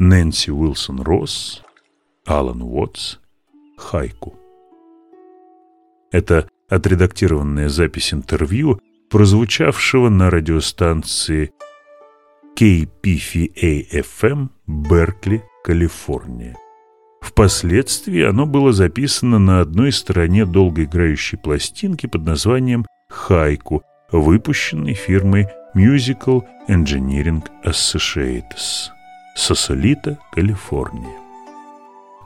Нэнси Уилсон Росс, Алан Уотс, Хайку. Это отредактированная запись интервью, прозвучавшего на радиостанции KPFA-FM Беркли, Калифорния. Впоследствии оно было записано на одной стороне долгоиграющей пластинки под названием «Хайку», выпущенной фирмой Musical Engineering Associates, Сосолита, Калифорния.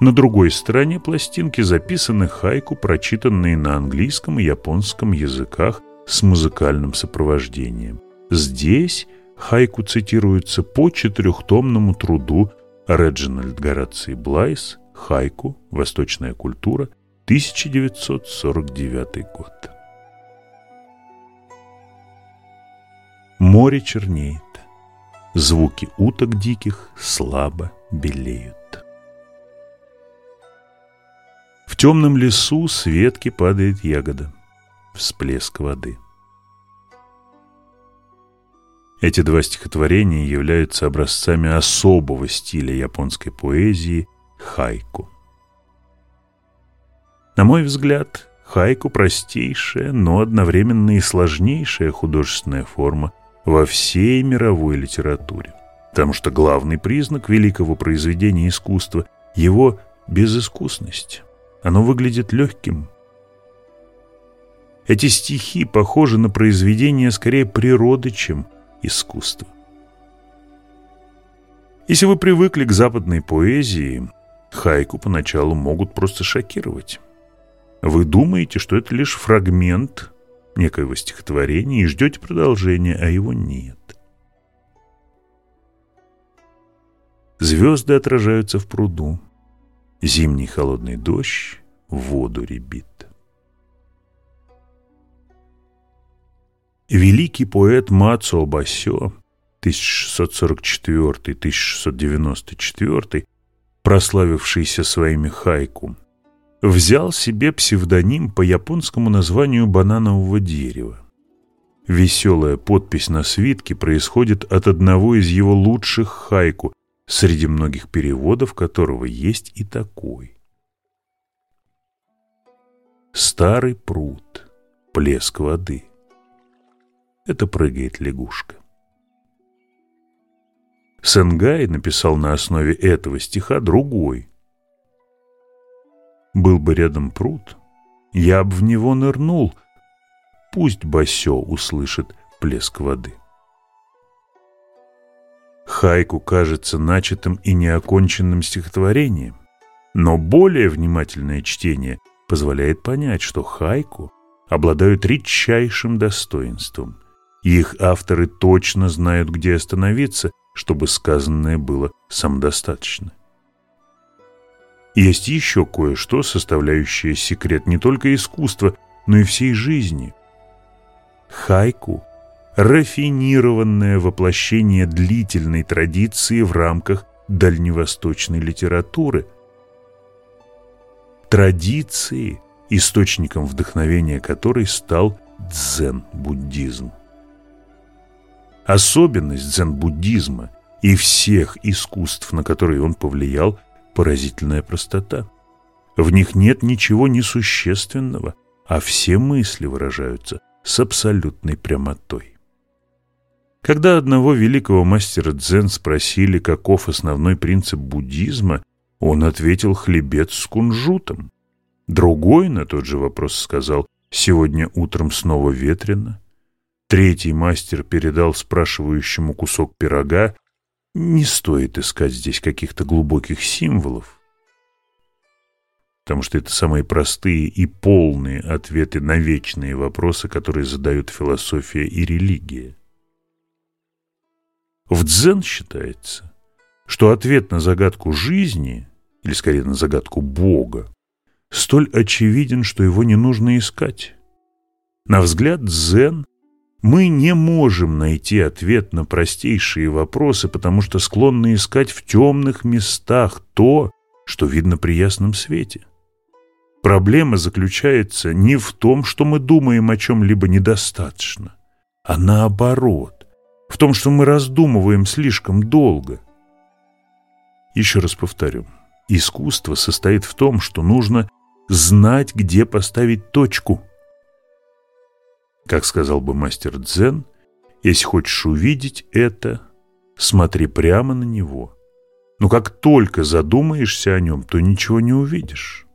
На другой стороне пластинки записаны хайку, прочитанные на английском и японском языках с музыкальным сопровождением. Здесь хайку цитируется по четырехтомному труду Реджинальд Гораций Блайс «Хайку. Восточная культура. 1949 год». Море чернеет. Звуки уток диких слабо белеют. В темном лесу с ветки падает ягода. Всплеск воды. Эти два стихотворения являются образцами особого стиля японской поэзии хайку. На мой взгляд, хайку простейшая, но одновременно и сложнейшая художественная форма во всей мировой литературе. Потому что главный признак великого произведения искусства – его безыскусность – оно выглядит легким. Эти стихи похожи на произведение скорее природы, чем искусства. Если вы привыкли к западной поэзии, хайку поначалу могут просто шокировать. Вы думаете, что это лишь фрагмент некоего стихотворения и ждете продолжения, а его нет. Звезды отражаются в пруду. Зимний холодный дождь воду ребит. Великий поэт Мацуо Басё 1644-1694, прославившийся своими хайку, взял себе псевдоним по японскому названию бананового дерева. Веселая подпись на свитке происходит от одного из его лучших хайку, среди многих переводов которого есть и такой. Старый пруд, плеск воды. Это прыгает лягушка. Сенгай написал на основе этого стиха другой. Был бы рядом пруд, я б в него нырнул, пусть Басё услышит плеск воды. Хайку кажется начатым и неоконченным стихотворением, но более внимательное чтение позволяет понять, что хайку обладают редчайшим достоинством. их авторы точно знают, где остановиться, чтобы сказанное было самодостаточно. Есть еще кое-что, составляющее секрет не только искусства, но и всей жизни. Хайку рафинированное воплощение длительной традиции в рамках дальневосточной литературы. Традиции, источником вдохновения которой стал дзен-буддизм. Особенность дзен-буддизма и всех искусств, на которые он повлиял, поразительная простота. В них нет ничего несущественного, а все мысли выражаются с абсолютной прямотой. Когда одного великого мастера дзен спросили, каков основной принцип буддизма, он ответил «хлебец с кунжутом». Другой на тот же вопрос сказал «сегодня утром снова ветрено». Третий мастер передал спрашивающему кусок пирога «не стоит искать здесь каких-то глубоких символов» потому что это самые простые и полные ответы на вечные вопросы, которые задают философия и религия. В дзен считается, что ответ на загадку жизни, или скорее на загадку Бога, столь очевиден, что его не нужно искать. На взгляд дзен мы не можем найти ответ на простейшие вопросы, потому что склонны искать в темных местах то, что видно при ясном свете. Проблема заключается не в том, что мы думаем о чем-либо недостаточно, а наоборот в том, что мы раздумываем слишком долго. Еще раз повторю. Искусство состоит в том, что нужно знать, где поставить точку. Как сказал бы мастер Дзен, если хочешь увидеть это, смотри прямо на него. Но как только задумаешься о нем, то ничего не увидишь.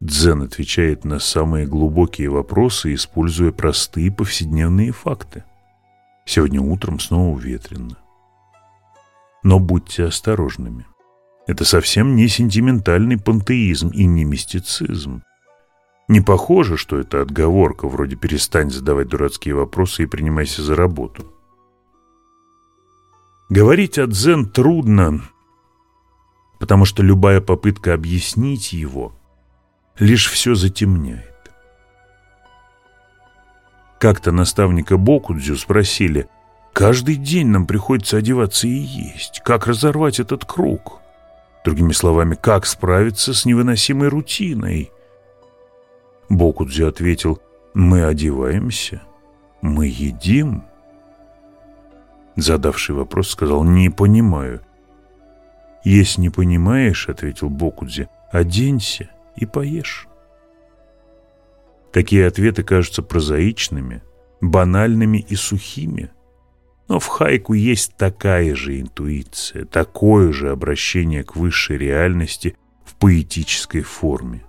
Дзен отвечает на самые глубокие вопросы, используя простые повседневные факты. Сегодня утром снова ветрено. Но будьте осторожными. Это совсем не сентиментальный пантеизм и не мистицизм. Не похоже, что это отговорка, вроде «перестань задавать дурацкие вопросы и принимайся за работу». Говорить о дзен трудно, потому что любая попытка объяснить его лишь все затемняет. Как-то наставника Бокудзю спросили, «Каждый день нам приходится одеваться и есть. Как разорвать этот круг?» Другими словами, как справиться с невыносимой рутиной? Бокудзю ответил, «Мы одеваемся, мы едим». Задавший вопрос сказал, «Не понимаю». «Если не понимаешь, — ответил Бокудзи, — оденься и поешь». Такие ответы кажутся прозаичными, банальными и сухими. Но в хайку есть такая же интуиция, такое же обращение к высшей реальности в поэтической форме.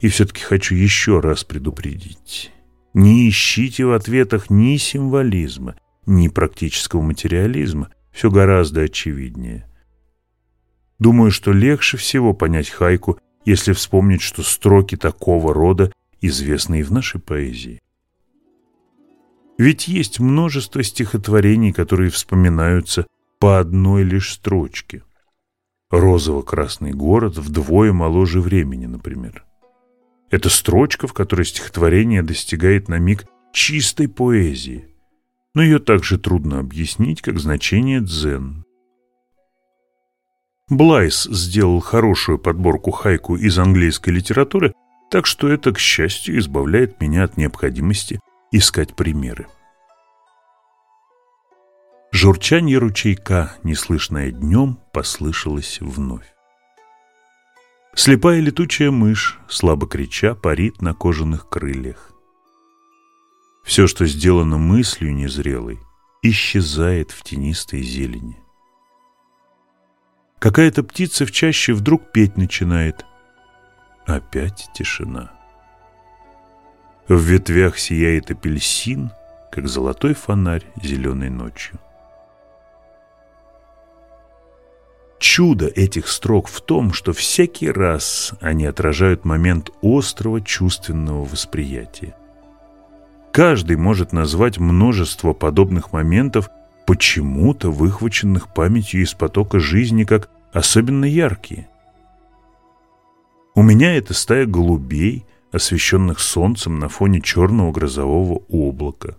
И все-таки хочу еще раз предупредить. Не ищите в ответах ни символизма, ни практического материализма. Все гораздо очевиднее. Думаю, что легче всего понять хайку, если вспомнить, что строки такого рода известны и в нашей поэзии. Ведь есть множество стихотворений, которые вспоминаются по одной лишь строчке. «Розово-красный город вдвое моложе времени», например. Это строчка, в которой стихотворение достигает на миг чистой поэзии, но ее также трудно объяснить, как значение дзен. Блайс сделал хорошую подборку хайку из английской литературы, так что это, к счастью, избавляет меня от необходимости искать примеры. Журчанье ручейка, неслышное днем, послышалось вновь. Слепая летучая мышь, слабо крича, парит на кожаных крыльях. Все, что сделано мыслью незрелой, исчезает в тенистой зелени. Какая-то птица в чаще вдруг петь начинает. Опять тишина. В ветвях сияет апельсин, как золотой фонарь зеленой ночью. Чудо этих строк в том, что всякий раз они отражают момент острого чувственного восприятия. Каждый может назвать множество подобных моментов, почему-то выхваченных памятью из потока жизни как особенно яркие. У меня это стая голубей, освещенных солнцем на фоне черного грозового облака.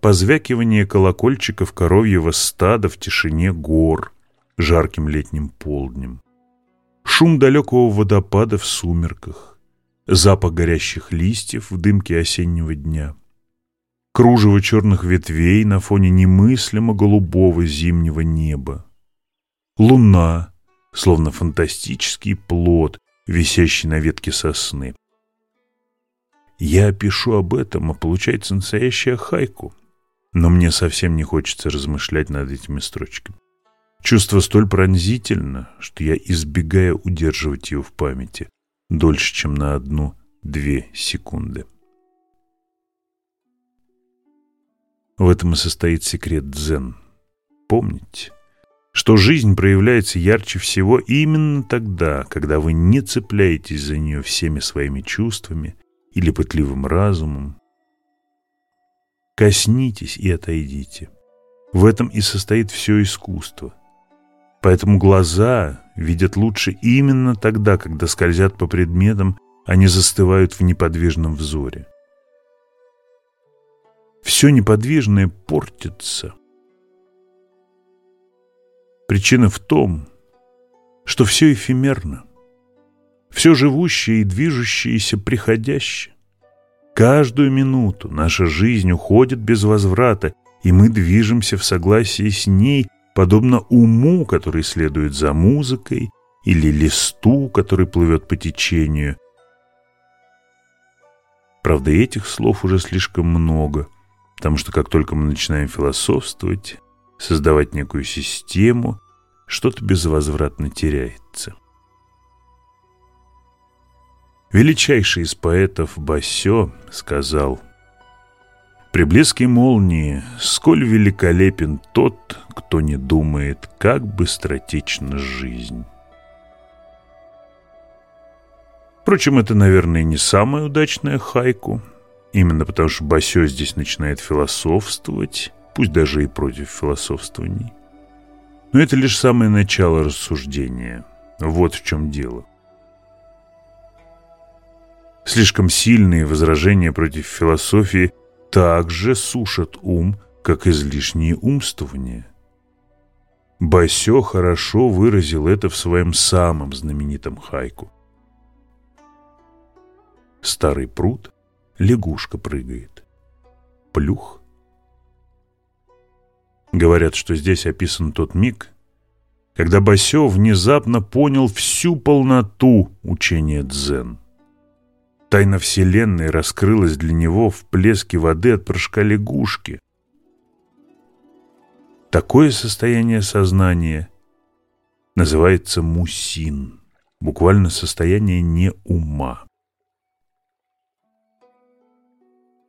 Позвякивание колокольчиков коровьего стада в тишине гор, жарким летним полднем. Шум далекого водопада в сумерках, запах горящих листьев в дымке осеннего дня — кружево черных ветвей на фоне немыслимо голубого зимнего неба. Луна, словно фантастический плод, висящий на ветке сосны. Я пишу об этом, а получается настоящая хайку. Но мне совсем не хочется размышлять над этими строчками. Чувство столь пронзительно, что я избегаю удерживать его в памяти дольше, чем на одну-две секунды. В этом и состоит секрет дзен. Помните, что жизнь проявляется ярче всего именно тогда, когда вы не цепляетесь за нее всеми своими чувствами или пытливым разумом. Коснитесь и отойдите. В этом и состоит все искусство. Поэтому глаза видят лучше именно тогда, когда скользят по предметам, а не застывают в неподвижном взоре все неподвижное портится. Причина в том, что все эфемерно, все живущее и движущееся приходящее. Каждую минуту наша жизнь уходит без возврата, и мы движемся в согласии с ней, подобно уму, который следует за музыкой, или листу, который плывет по течению. Правда, этих слов уже слишком много, потому что как только мы начинаем философствовать, создавать некую систему, что-то безвозвратно теряется. Величайший из поэтов Басё сказал «При блеске молнии сколь великолепен тот, кто не думает, как быстротечна жизнь». Впрочем, это, наверное, не самая удачная хайку, именно потому что Басё здесь начинает философствовать, пусть даже и против философствований. Но это лишь самое начало рассуждения. Вот в чем дело. Слишком сильные возражения против философии также сушат ум, как излишние умствования. Басё хорошо выразил это в своем самом знаменитом хайку. Старый пруд, лягушка прыгает. Плюх. Говорят, что здесь описан тот миг, когда Басё внезапно понял всю полноту учения дзен. Тайна Вселенной раскрылась для него в плеске воды от прыжка лягушки. Такое состояние сознания называется мусин, буквально состояние не ума.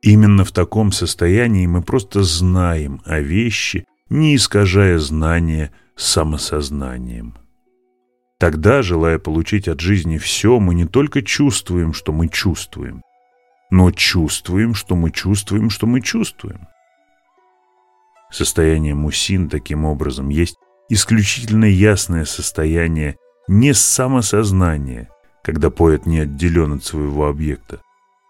Именно в таком состоянии мы просто знаем о вещи, не искажая знания самосознанием. Тогда, желая получить от жизни все, мы не только чувствуем, что мы чувствуем, но чувствуем, что мы чувствуем, что мы чувствуем. Состояние мусин таким образом есть исключительно ясное состояние не самосознания, когда поэт не отделен от своего объекта,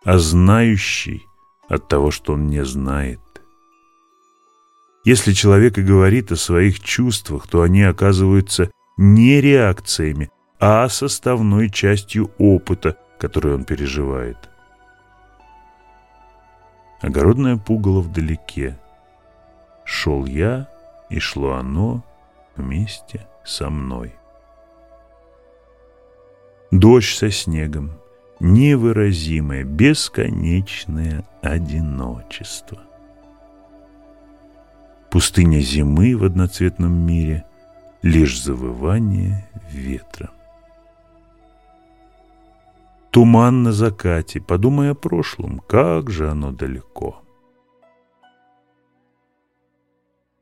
а знающий от того, что он не знает. Если человек и говорит о своих чувствах, то они оказываются не реакциями, а составной частью опыта, который он переживает. Огородное пугало вдалеке. Шел я, и шло оно вместе со мной. Дождь со снегом, невыразимое, бесконечное одиночество. Пустыня зимы в одноцветном мире, лишь завывание ветра. Туман на закате, подумай о прошлом, как же оно далеко.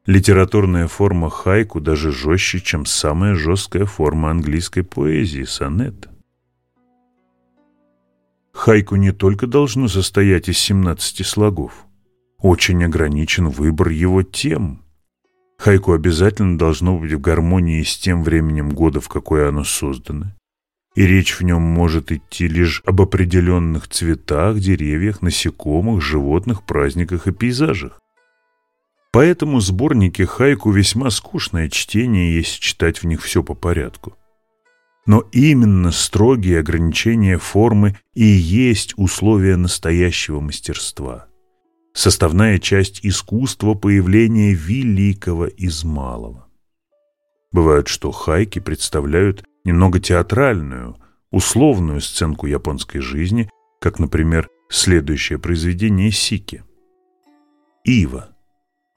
Литературная форма хайку даже жестче, чем самая жесткая форма английской поэзии – сонет. Хайку не только должно состоять из 17 слогов. Очень ограничен выбор его тем. Хайку обязательно должно быть в гармонии с тем временем года, в какое оно создано. И речь в нем может идти лишь об определенных цветах, деревьях, насекомых, животных, праздниках и пейзажах. Поэтому сборники хайку весьма скучное чтение, если читать в них все по порядку. Но именно строгие ограничения формы и есть условия настоящего мастерства. Составная часть искусства появления великого из малого. Бывает, что хайки представляют немного театральную, условную сценку японской жизни, как, например, следующее произведение Сики. Ива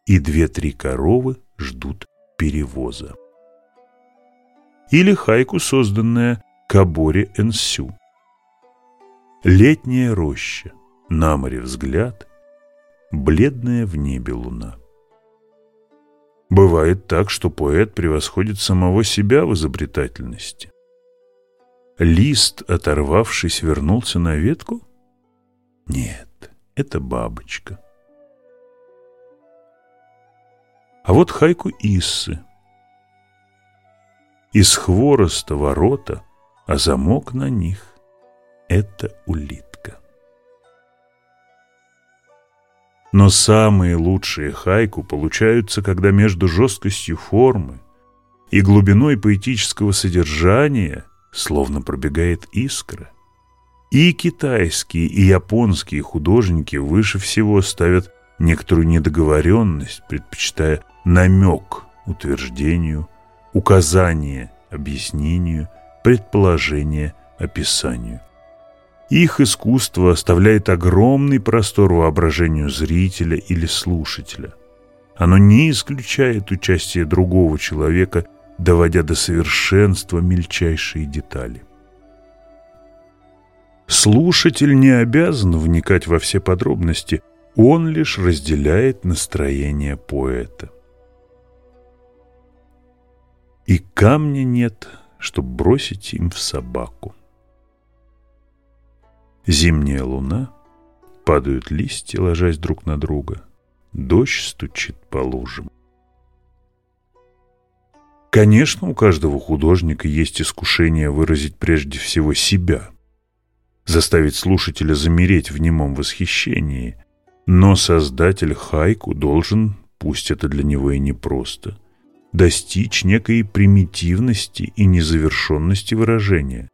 и две-три коровы ждут перевоза или хайку, созданная Кабори Энсю. Летняя роща, на море взгляд, бледная в небе луна. Бывает так, что поэт превосходит самого себя в изобретательности. Лист, оторвавшись, вернулся на ветку? Нет, это бабочка. А вот хайку Иссы, из хвороста ворота, а замок на них — это улитка. Но самые лучшие хайку получаются, когда между жесткостью формы и глубиной поэтического содержания словно пробегает искра. И китайские, и японские художники выше всего ставят некоторую недоговоренность, предпочитая намек утверждению, указание объяснению, предположение описанию. Их искусство оставляет огромный простор воображению зрителя или слушателя. Оно не исключает участие другого человека, доводя до совершенства мельчайшие детали. Слушатель не обязан вникать во все подробности, он лишь разделяет настроение поэта. И камня нет, чтобы бросить им в собаку. Зимняя луна, падают листья, ложась друг на друга, дождь стучит по лужам. Конечно, у каждого художника есть искушение выразить прежде всего себя, заставить слушателя замереть в немом восхищении, но создатель хайку должен, пусть это для него и непросто, достичь некой примитивности и незавершенности выражения,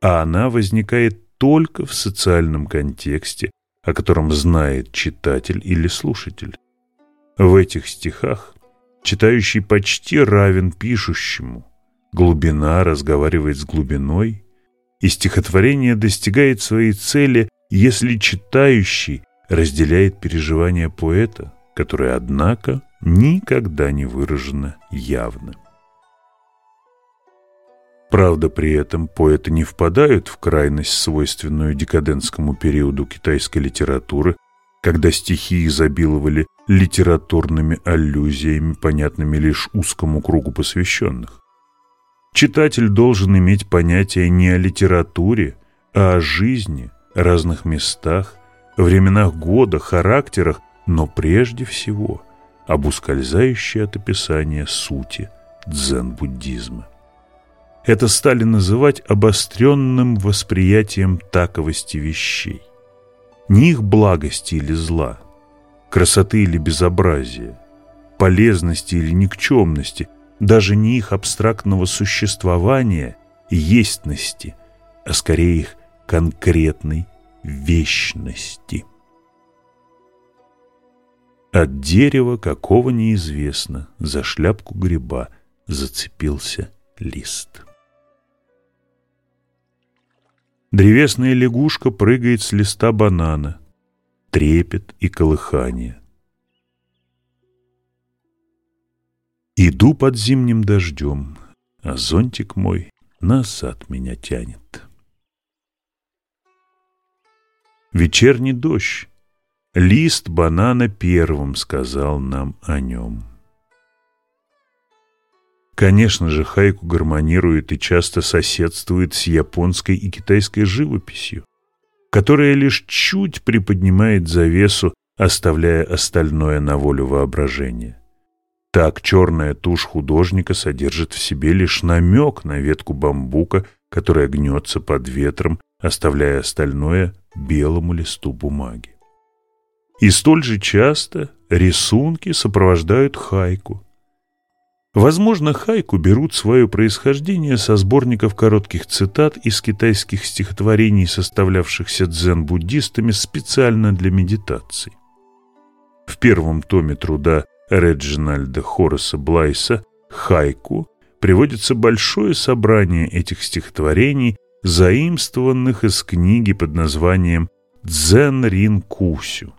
а она возникает только в социальном контексте, о котором знает читатель или слушатель. В этих стихах читающий почти равен пишущему, глубина разговаривает с глубиной, и стихотворение достигает своей цели, если читающий разделяет переживания поэта, которое, однако, никогда не выражено явно. Правда, при этом поэты не впадают в крайность, свойственную декадентскому периоду китайской литературы, когда стихи изобиловали литературными аллюзиями, понятными лишь узкому кругу посвященных. Читатель должен иметь понятие не о литературе, а о жизни, разных местах, временах года, характерах, но прежде всего об ускользающей от описания сути дзен-буддизма. Это стали называть обостренным восприятием таковости вещей. Не их благости или зла, красоты или безобразия, полезности или никчемности, даже не их абстрактного существования и естьности, а скорее их конкретной вечности. От дерева, какого неизвестно, за шляпку гриба зацепился лист. Древесная лягушка прыгает с листа банана. Трепет и колыхание. Иду под зимним дождем, а зонтик мой назад меня тянет. Вечерний дождь. Лист банана первым сказал нам о нем. Конечно же, хайку гармонирует и часто соседствует с японской и китайской живописью, которая лишь чуть приподнимает завесу, оставляя остальное на волю воображения. Так черная тушь художника содержит в себе лишь намек на ветку бамбука, которая гнется под ветром, оставляя остальное белому листу бумаги. И столь же часто рисунки сопровождают хайку – Возможно, хайку берут свое происхождение со сборников коротких цитат из китайских стихотворений, составлявшихся дзен-буддистами специально для медитаций. В первом томе труда Реджинальда Хорреса Блайса «Хайку» приводится большое собрание этих стихотворений, заимствованных из книги под названием «Дзен Рин Кусю».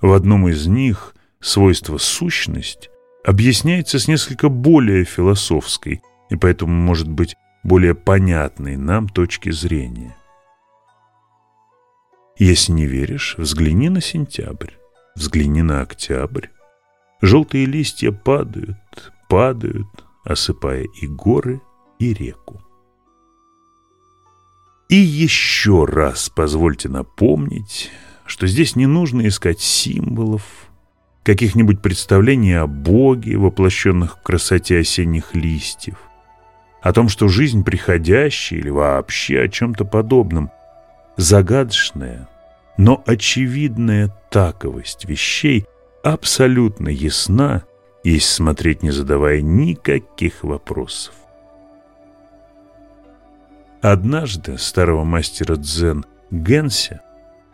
В одном из них свойство «сущность» объясняется с несколько более философской и поэтому может быть более понятной нам точки зрения. Если не веришь, взгляни на сентябрь, взгляни на октябрь. Желтые листья падают, падают, осыпая и горы, и реку. И еще раз позвольте напомнить, что здесь не нужно искать символов, каких-нибудь представлений о Боге, воплощенных в красоте осенних листьев, о том, что жизнь приходящая или вообще о чем-то подобном, загадочная, но очевидная таковость вещей абсолютно ясна, если смотреть не задавая никаких вопросов. Однажды старого мастера дзен Генся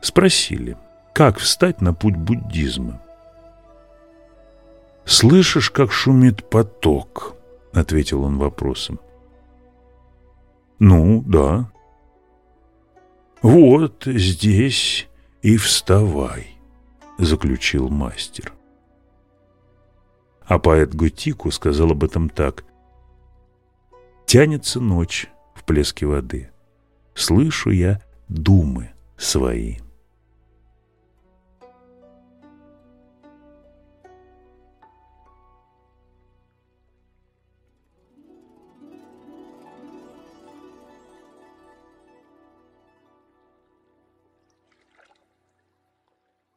спросили, как встать на путь буддизма. «Слышишь, как шумит поток?» — ответил он вопросом. «Ну, да». «Вот здесь и вставай», — заключил мастер. А поэт Гутику сказал об этом так. «Тянется ночь в плеске воды. Слышу я думы свои».